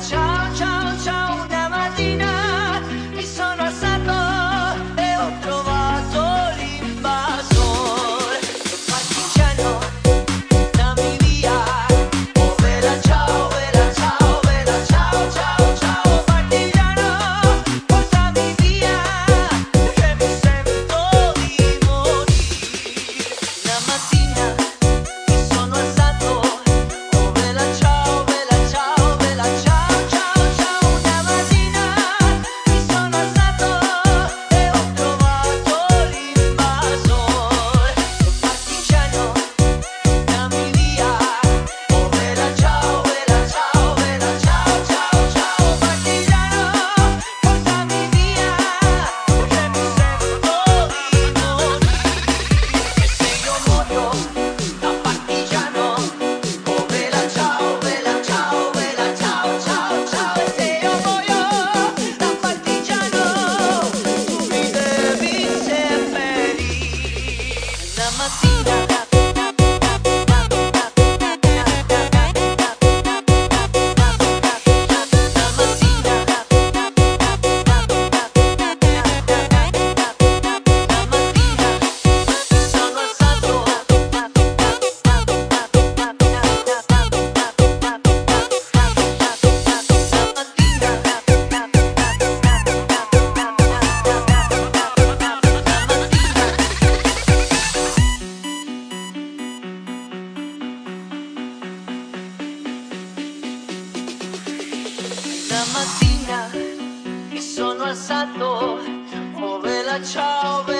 such a mattina mi sono alzato, Ove la ciao. Bella.